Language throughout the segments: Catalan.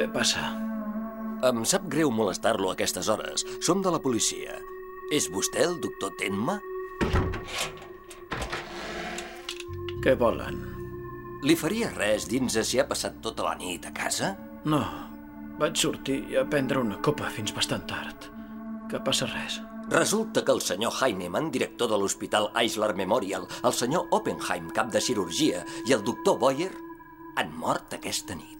Què passa? Em sap greu molestar-lo a aquestes hores. Som de la policia. És vostè el doctor Tenma? Què volen? Li faria res dins si ha passat tota la nit a casa? No, vaig sortir a prendre una copa fins bastant tard. Que passa res. Resulta que el senyor Heinemann, director de l'Hospital Eisler Memorial, el senyor Oppenheim, cap de cirurgia, i el doctor Boyer han mort aquesta nit.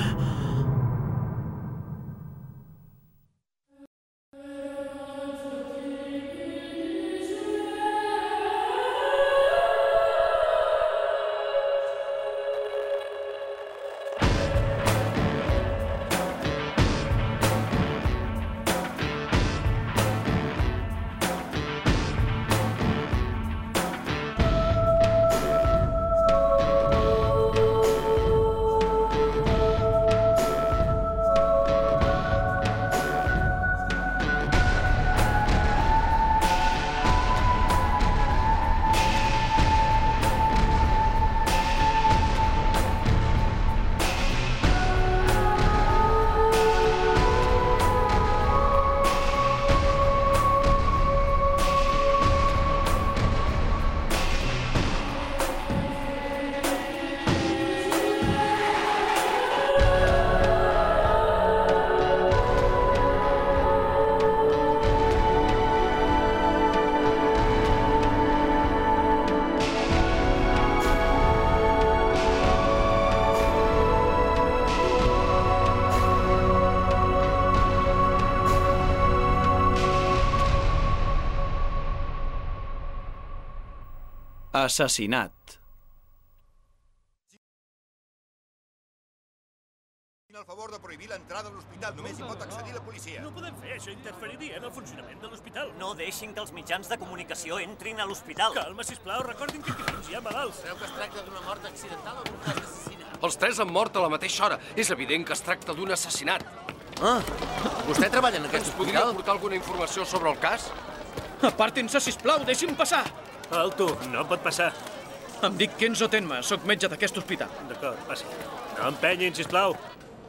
Assassinat. el favor de prohibir l'entrada a l'hospital. Només hi pot accedir la policia. No podem fer, això interferiria en el funcionament de l'hospital. No deixin que els mitjans de comunicació entrin a l'hospital. Calma, sisplau, recordin que aquí hi ha malalts. Creu que es tracta d'una mort accidental o d'un cas d'assassinat? Els tres han mort a la mateixa hora. És evident que es tracta d'un assassinat. Ah, vostè treballa en aquest Ens podria hospital? aportar alguna informació sobre el cas? Apartin-se, sisplau, deixi'm passar! Alto, no pot passar. Em dic Kenzo Tenma, sóc metge d'aquest hospital. D'acord, passi. No empenyin, sisplau.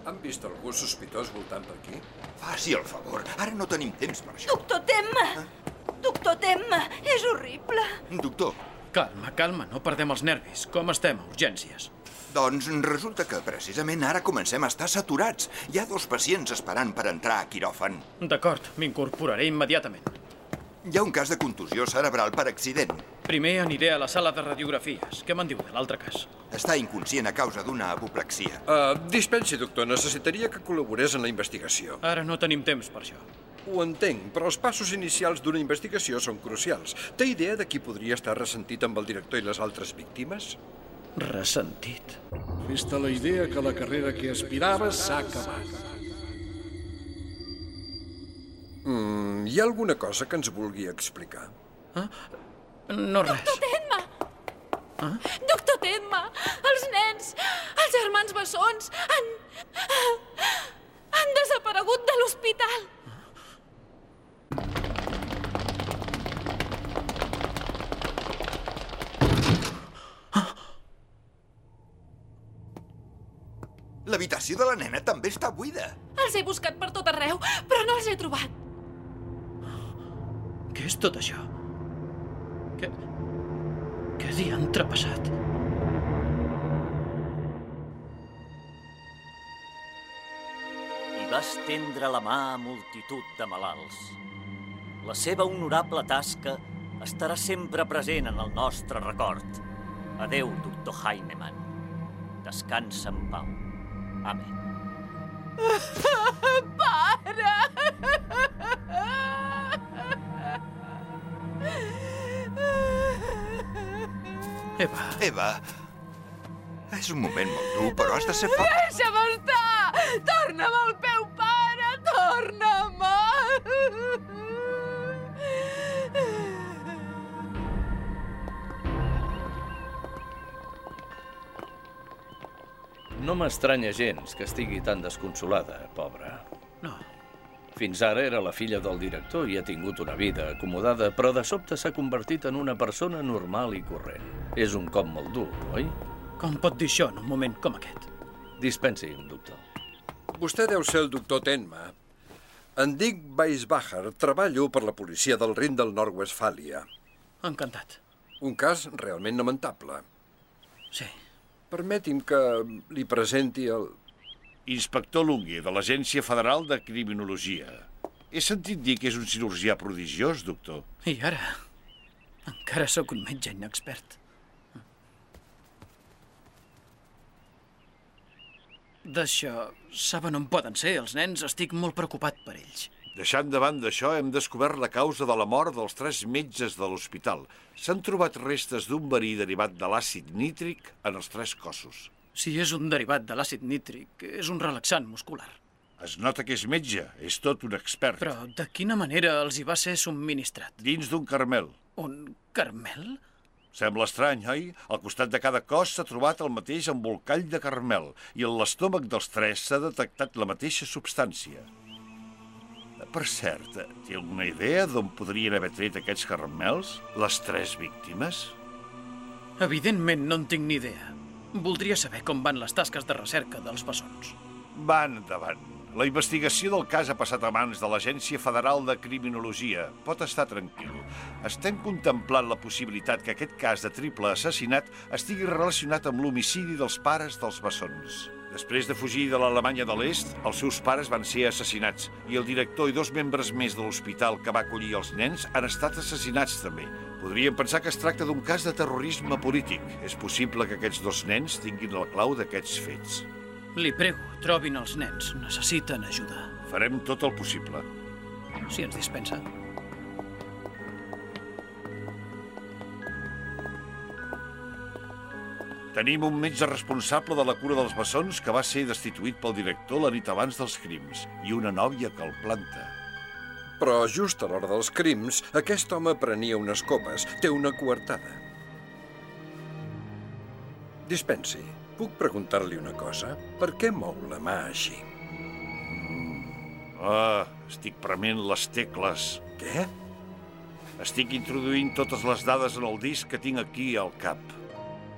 Han vist algú sospitós voltant per aquí? Faci el favor. Ara no tenim temps per això. Doctor Temma! Doctor Temma, és horrible. Doctor, Calma, calma, no perdem els nervis. Com estem a urgències? doncs resulta que precisament ara comencem a estar saturats. Hi ha dos pacients esperant per entrar a quiròfan. D'acord, m'incorporaré immediatament. Hi ha un cas de contusió cerebral per accident. Primer aniré a la sala de radiografies. Què me'n diu de l'altre cas? Està inconscient a causa d'una apoplexia. Uh, dispensi, doctor. Necessitaria que col·laborés en la investigació. Ara no tenim temps per això. Ho entenc, però els passos inicials d'una investigació són crucials. Té idea de qui podria estar ressentit amb el director i les altres víctimes? Ressentit. Fes-te la idea que la carrera que aspiraves s'ha acabat. Mm, hi ha alguna cosa que ens vulgui explicar? No res. Doctor Tenma! Doctor Tenma! Els nens, els germans bessons, han... han desaparegut de l'hospital. L'habitació de la nena també està buida. Els he buscat per tot arreu, però no els he trobat. Què és tot això? Què... Què diantre ha passat? I va estendre la mà a multitud de malalts. La seva honorable tasca estarà sempre present en el nostre record. Adeu, doctor Heinemann. Descansa en pau. Amén. Eva, Eva, és un moment molt dur, però has de ser fort. Deixa'm estar! Torna'm al peu, pare! Torna'm! No m'estranya gens que estigui tan desconsolada, pobra. no. Fins ara era la filla del director i ha tingut una vida acomodada, però de sobte s'ha convertit en una persona normal i corrent. És un cop molt dur, oi? Com pot dir això en un moment com aquest? Dispensi, doctor. Vostè deu ser el doctor Tenma. Em dic Weisbacher, treballo per la policia del Rin del Nord-Westfàlia. Encantat. Un cas realment lamentable. Sí. Permeti'm que li presenti el... Inspector Lungue, de l'Agència Federal de Criminologia. He sentit dir que és un cirurgià prodigiós, doctor. I ara? Encara sóc un metge inexpert. D'això, saben on poden ser els nens? Estic molt preocupat per ells. Deixant de banda això, hem descobert la causa de la mort dels tres metges de l'hospital. S'han trobat restes d'un verí derivat de l'àcid nítric en els tres cossos. Si és un derivat de l'àcid nítric, és un relaxant muscular. Es nota que és metge, és tot un expert. Però de quina manera els hi va ser subministrat? Dins d'un carmel. Un carmel? Sembla estrany, oi? Al costat de cada cos s'ha trobat el mateix embolcall de carmel i en l'estómac dels tres s'ha detectat la mateixa substància. Per cert, té alguna idea d'on podrien haver tret aquests carmels les tres víctimes? Evidentment no en tinc ni idea. Voldria saber com van les tasques de recerca dels bessons. Van endavant. La investigació del cas ha passat a mans de l'Agència Federal de Criminologia. Pot estar tranquil. Estem contemplant la possibilitat que aquest cas de triple assassinat estigui relacionat amb l'homicidi dels pares dels bessons. Després de fugir de l'Alemanya de l'Est, els seus pares van ser assassinats i el director i dos membres més de l'hospital que va acollir els nens han estat assassinats també. Podríem pensar que es tracta d'un cas de terrorisme polític. És possible que aquests dos nens tinguin la clau d'aquests fets. Li prego, trobin els nens. Necessiten ajuda. Farem tot el possible. Si ens dispensa. Tenim un metge responsable de la cura dels bessons que va ser destituït pel director la nit abans dels crims i una nòvia que el planta. Però just a l'hora dels crims, aquest home prenia unes copes. Té una coartada. Dispensi, puc preguntar-li una cosa? Per què mou la mà així? Ah, estic prement les tecles. Què? Estic introduint totes les dades en el disc que tinc aquí al cap.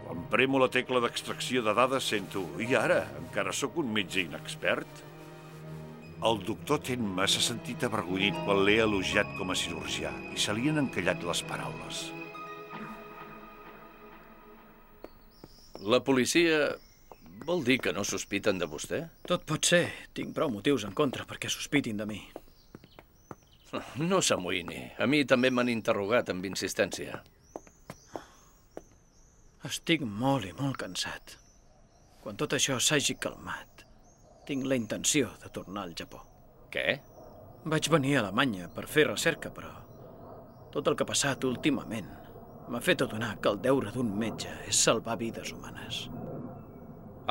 Quan premo la tecla d'extracció de dades sento... I ara? Encara sóc un metge inexpert? El doctor Tenma s'ha sentit avergonyit quan l'he elogiat com a cirurgià i se li han encallat les paraules. La policia vol dir que no sospiten de vostè? Tot pot ser. Tinc prou motius en contra perquè sospitin de mi. No s'amoïni. A mi també m'han interrogat amb insistència. Estic molt i molt cansat. Quan tot això s'hagi calmat, tinc la intenció de tornar al Japó. Què? Vaig venir a Alemanya per fer recerca, però tot el que ha passat últimament m'ha fet adonar que el deure d'un metge és salvar vides humanes.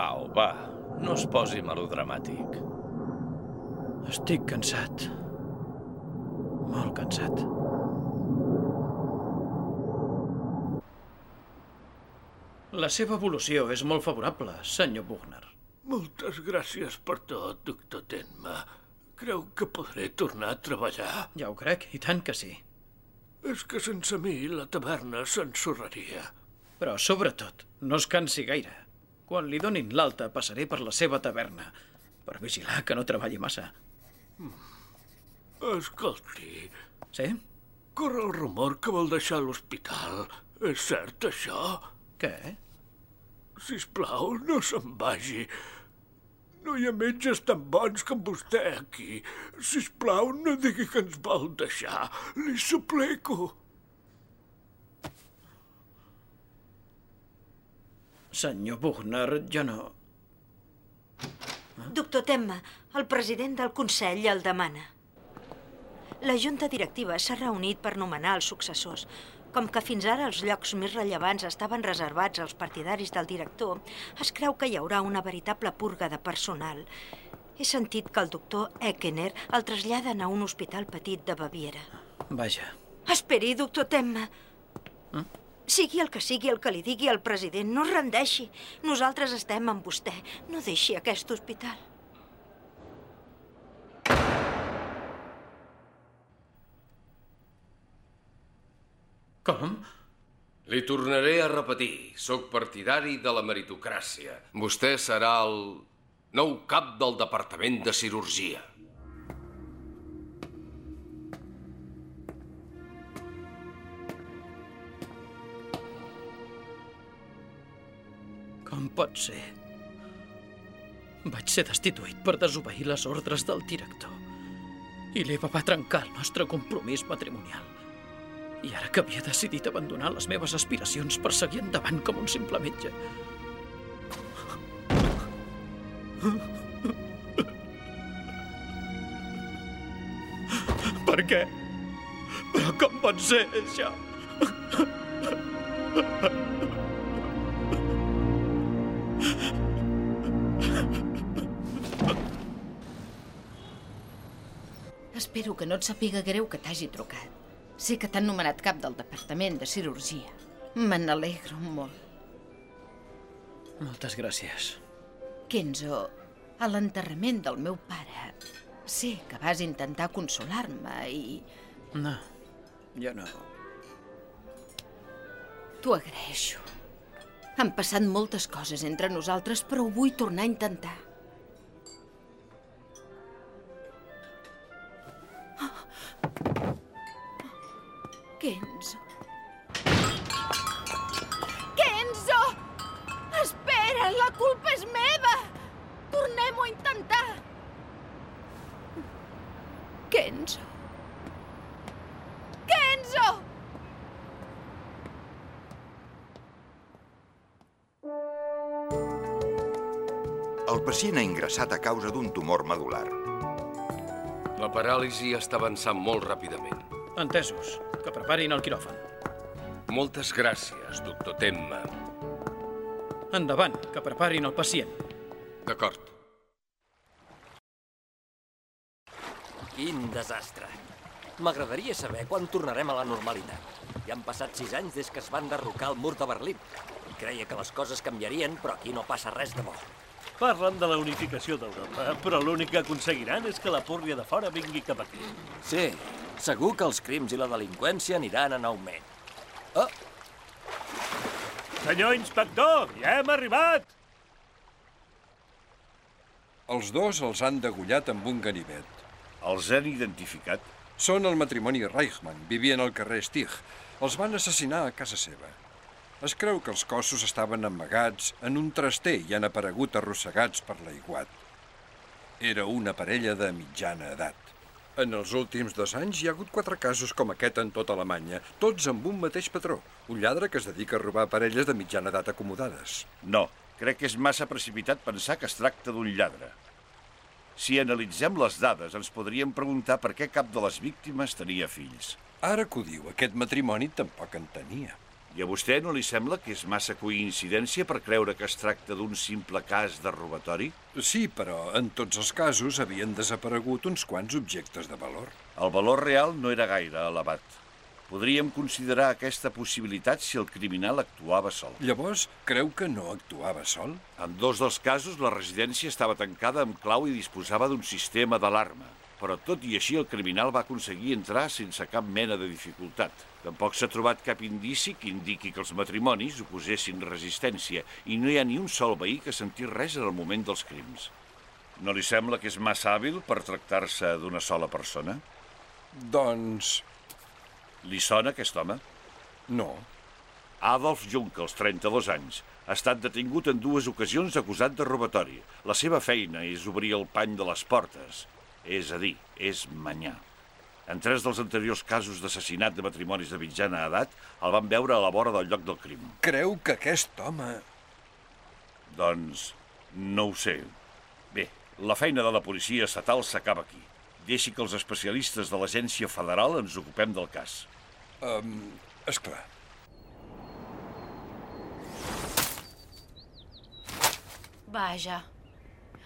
Au, va, no es posi melodramàtic. Estic cansat. Molt cansat. La seva evolució és molt favorable, senyor Buchner. Moltes gràcies per tot, doctor Tenma. Creu que podré tornar a treballar? Ja ho crec, i tant que sí. És que sense mi la taverna s'ensorraria. Però, sobretot, no es cansi gaire. Quan li donin l'alta, passaré per la seva taverna per vigilar que no treballi massa. Escolti... Sí? Corre el rumor que vol deixar l'hospital. És cert, això? Què? Sisplau, no se'n vagi. No hi ha metges tan bons com vostè aquí. Sisplau, no digui que ens vol deixar. Li suplico. Senyor Buchner, jo no... Doctor Temma, el president del Consell el demana. La junta directiva s'ha reunit per nomenar els successors. Com que fins ara els llocs més rellevants estaven reservats als partidaris del director, es creu que hi haurà una veritable purga de personal. He sentit que el doctor Eckener el traslladen a un hospital petit de Baviera. Vaja. Esperi, doctor Temma. Eh? Sigui el que sigui el que li digui el president, no es rendeixi. Nosaltres estem amb vostè. No deixi aquest hospital. Com? Li tornaré a repetir. Sóc partidari de la meritocràcia. Vostè serà el nou cap del Departament de Cirurgia. Com pot ser? Vaig ser destituït per desobeir les ordres del director. I l'Eva va trencar el nostre compromís matrimonial. I ara que havia decidit abandonar les meves aspiracions per seguir endavant com un simple metge. Per què? Però com pot ser, això? Espero que no et sàpiga greu que t'hagi trucat. Sé que t'han nomenat cap del Departament de Cirurgia. Me n'alegro molt. Moltes gràcies. Kenzo, a l'enterrament del meu pare, sé que vas intentar consolar-me i No, jo no. t'ho agraeixo. Han passat moltes coses entre nosaltres, però ho vull tornar a intentar. El pacient ha ingressat a causa d'un tumor medular. La paràlisi està avançant molt ràpidament. Entesos. Que preparin el quiròfan. Moltes gràcies, doctor Temma. Endavant, que preparin el pacient. D'acord. Quin desastre. M'agradaria saber quan tornarem a la normalitat. Ja han passat sis anys des que es va enderrocar el mur de Berlín. Creia que les coses canviarien, però aquí no passa res de bo. Parlen de la unificació d'Europa, però l'únic que aconseguiran és que la púrria de fora vingui cap aquí. Sí, segur que els crims i la delinqüència aniran en augment. Oh, Senyor inspector, ja hem arribat! Els dos els han degullat amb un ganivet. Els han identificat? Són el matrimoni Reichmann, vivien al carrer Stig. Els van assassinar a casa seva. Es creu que els cossos estaven amagats en un traster i han aparegut arrossegats per l'aiguat. Era una parella de mitjana edat. En els últims dos anys hi ha hagut quatre casos com aquest en tota Alemanya, tots amb un mateix patró, un lladre que es dedica a robar parelles de mitjana edat acomodades. No, crec que és massa precipitat pensar que es tracta d'un lladre. Si analitzem les dades, ens podríem preguntar per què cap de les víctimes tenia fills. Ara que ho diu, aquest matrimoni tampoc en tenia. I a vostè no li sembla que és massa coincidència per creure que es tracta d'un simple cas de robatori? Sí, però en tots els casos havien desaparegut uns quants objectes de valor. El valor real no era gaire elevat. Podríem considerar aquesta possibilitat si el criminal actuava sol. Llavors, creu que no actuava sol? En dos dels casos, la residència estava tancada amb clau i disposava d'un sistema d'alarma. Però tot i així el criminal va aconseguir entrar sense cap mena de dificultat. Tampoc s'ha trobat cap indici que indiqui que els matrimonis oposessin resistència i no hi ha ni un sol veí que sentís res en el moment dels crims. No li sembla que és massa hàbil per tractar-se d'una sola persona? Doncs... Li sona aquest home? No. Adolf Junkels, 32 anys. Ha estat detingut en dues ocasions acusat de robatori. La seva feina és obrir el pany de les portes. És a dir, és manyà. En tres dels anteriors casos d'assassinat de matrimonis de mitjana edat el van veure a la vora del lloc del crim. Creu que aquest home... Doncs no ho sé. Bé, la feina de la policia estatal s'acaba aquí. Deixi que els especialistes de l'agència federal ens ocupem del cas. Um, esclar. Vaja.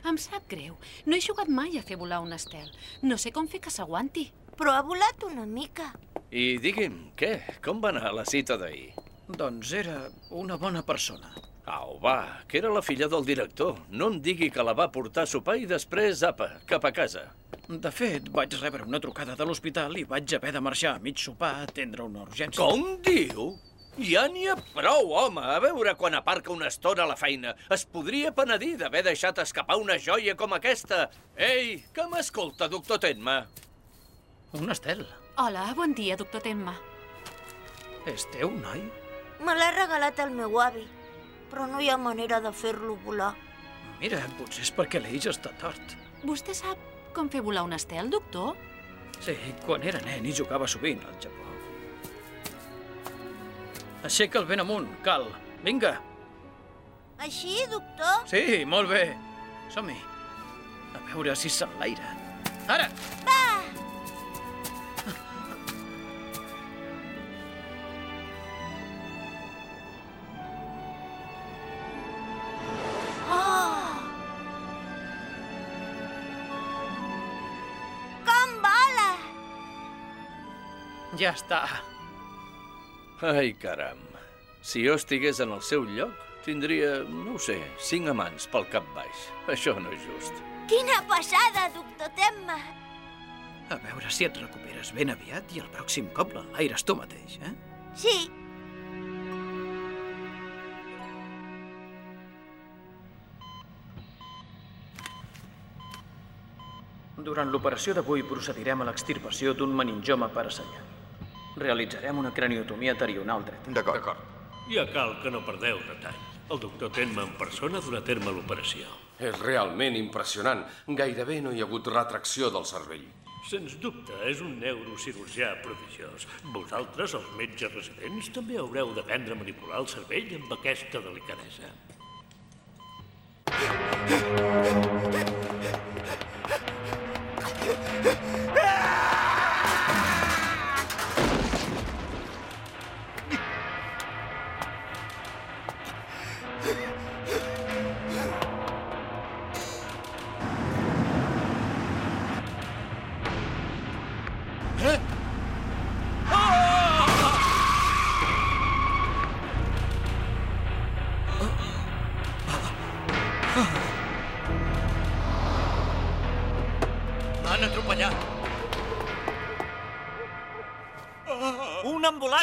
Em sap greu. No he jugat mai a fer volar un estel. No sé com fer que s'aguanti. Però ha volat una mica. I digui'm, què? Com va anar la cita d'ahir? Doncs era una bona persona. Au, va, que era la filla del director. No em digui que la va portar a sopar i després, apa, cap a casa. De fet, vaig rebre una trucada de l'hospital i vaig haver de marxar a mig sopar a atendre una urgència. Com diu? Ja n'hi ha prou, home. A veure quan aparca una estona a la feina. Es podria penedir d'haver deixat escapar una joia com aquesta. Ei, que m'escolta, doctor Tenma? Un estel. Hola, bon dia, doctor Tenma. És teu, noi? Me l'ha regalat el meu avi, però no hi ha manera de fer-lo volar. Mira, potser és perquè l'Eix està tort. Vostè sap com fer volar un estel, doctor? Sí, quan era nen i jugava sovint al Japó. Aixeca el vent amunt, Cal. Vinga. Així, doctor? Sí, molt bé. Som-hi. A veure si s'enlaira. Ara! Va! Oh! Ja està. Ai, caram. Si jo estigués en el seu lloc, tindria, no ho sé, cinc amants pel cap baix. Això no és just. Quina passada, doctor Temma! A veure si et recuperes ben aviat i el pròxim cop l'enlaires tu mateix, eh? Sí. Durant l'operació d'avui procedirem a l'extirpació d'un meningioma parasanyal. Realitzarem una craniotomia terional dreta. D'acord. Ja cal que no perdeu detall. El doctor Tenma en persona durà a terme l'operació. És realment impressionant. Gairebé no hi ha hagut retracció del cervell. Sens dubte, és un neurocirurgià prodigiós. Vosaltres, els metges residents, també haureu d'aprendre a manipular el cervell amb aquesta delicadesa.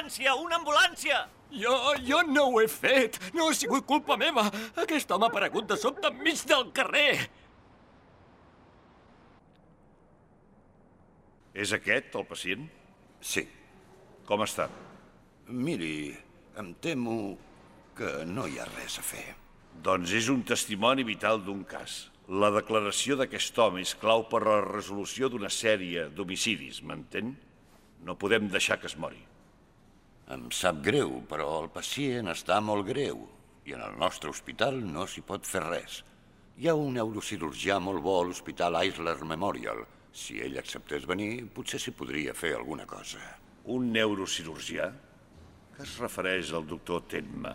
Ambulància! Una ambulància! Jo, jo no ho he fet. No ha sigut culpa meva. Aquest home ha aparegut de sobte enmig del carrer. És aquest, el pacient? Sí. Com està? Miri, em temo que no hi ha res a fer. Doncs és un testimoni vital d'un cas. La declaració d'aquest home és clau per a la resolució d'una sèrie d'homicidis, m'entén? No podem deixar que es mori. Em sap greu, però el pacient està molt greu i en el nostre hospital no s'hi pot fer res. Hi ha un neurocirurgià molt bo a l'Hospital Eisler Memorial. Si ell acceptés venir, potser s'hi podria fer alguna cosa. Un neurocirurgià? Que es refereix al doctor Tenma?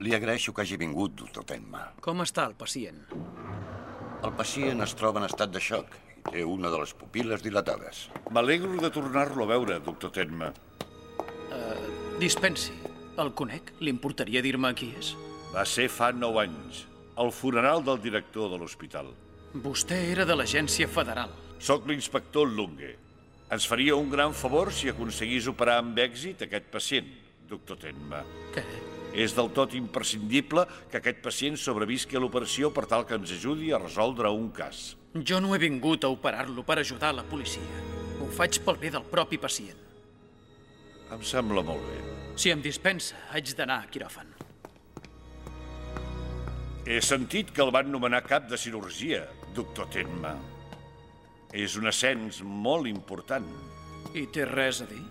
Li agraeixo que hagi vingut, doctor Tenma. Com està el pacient? El pacient es troba en estat de xoc i té una de les pupil·les dilatades. M'alegro de tornar-lo a veure, doctor Tenma. Uh, dispensi. El conec? Li importaria dir-me qui és? Va ser fa nou anys, al funeral del director de l'hospital. Vostè era de l'agència federal. Soc l'inspector Lunge. Ens faria un gran favor si aconseguís operar amb èxit aquest pacient, doctor Tenma. Què? És del tot imprescindible que aquest pacient sobrevisqui a l'operació per tal que ens ajudi a resoldre un cas. Jo no he vingut a operar-lo per ajudar la policia. Ho faig pel bé del propi pacient. Em sembla molt bé. Si em dispensa, haig d'anar a quiròfan. He sentit que el van nomenar cap de cirurgia, doctor Tenma. És un ascens molt important. I té res a dir?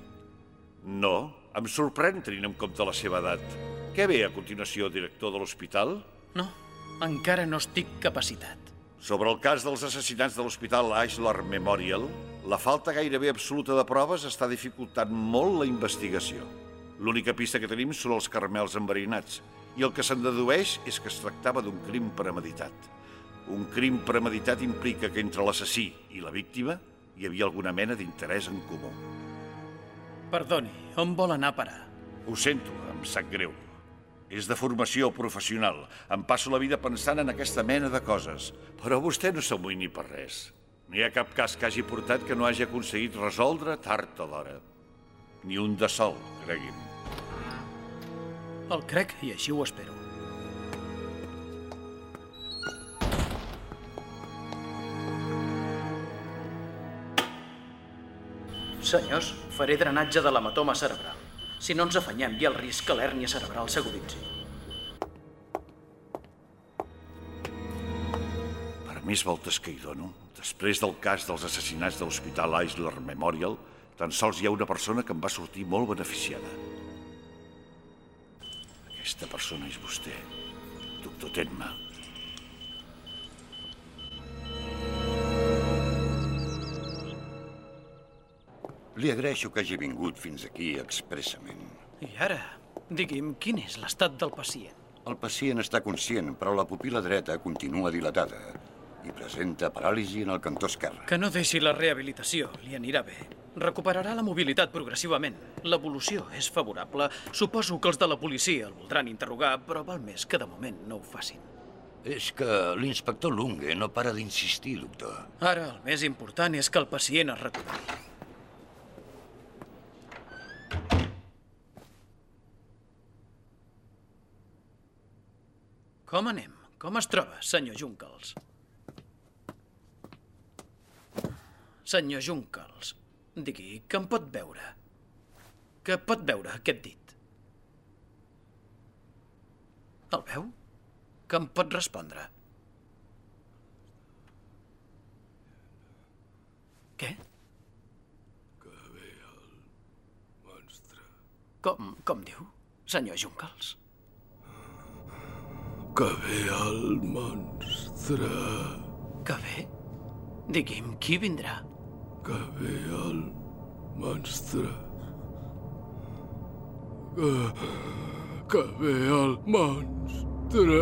No, em sorprèn tenint en compte la seva edat. Què ve a continuació, director de l'hospital? No, encara no estic capacitat. Sobre el cas dels assassinats de l'hospital Ashlar Memorial, la falta gairebé absoluta de proves està dificultant molt la investigació. L'única pista que tenim són els carmels enverinats, i el que se'n dedueix és que es tractava d'un crim premeditat. Un crim premeditat implica que entre l'assassí i la víctima hi havia alguna mena d'interès en comú. Perdoni, on vol anar a parar? Ho sento, em sap greu. És de formació professional. Em passo la vida pensant en aquesta mena de coses. Però vostè no s'amoïni per res. No hi ha cap cas que hagi portat que no hagi aconseguit resoldre tard o d'hora. Ni un de sol, cregui'm. El crec i així ho espero. Senyors, faré drenatge de l'hematoma cerebral. Si no ens afanyem, hi ha el risc que l'hèrnia cerebral s'aguditzi. Per més voltes que hi dono, després del cas dels assassinats de l'Hospital Eisler Memorial, tan sols hi ha una persona que em va sortir molt beneficiada. Aquesta persona és vostè, doctor Tenma. Li agraeixo que hagi vingut fins aquí expressament. I ara, digui'm, quin és l'estat del pacient? El pacient està conscient, però la pupila dreta continua dilatada i presenta paràlisi en el cantó esquerre. Que no deixi la rehabilitació, li anirà bé. Recuperarà la mobilitat progressivament. L'evolució és favorable. Suposo que els de la policia el voldran interrogar, però val més que de moment no ho facin. És que l'inspector Lunge no para d'insistir, doctor. Ara el més important és que el pacient es recuperi. Com anem? Com es troba, senyor Junkels? Senyor Junkels, digui, que em pot veure? Que pot veure aquest dit? El veu? Que em pot respondre? Què? Que ve el monstre. Com, com diu, senyor Junkels? Que ve el monstre. Que ve? Digui'm, qui vindrà? Que ve el monstre. Que, que ve el monstre.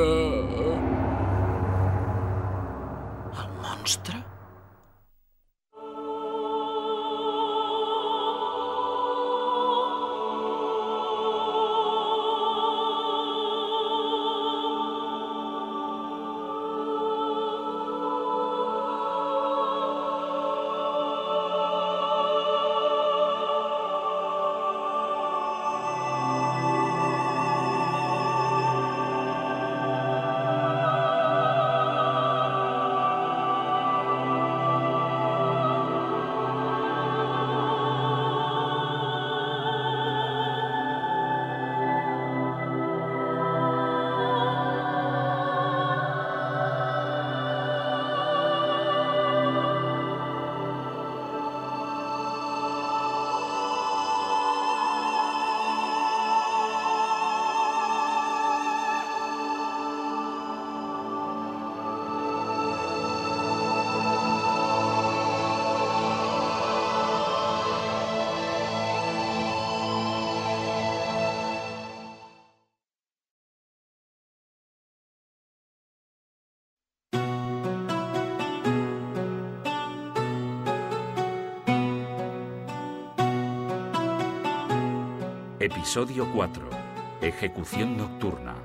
El monstre? Episodio 4. Ejecución nocturna.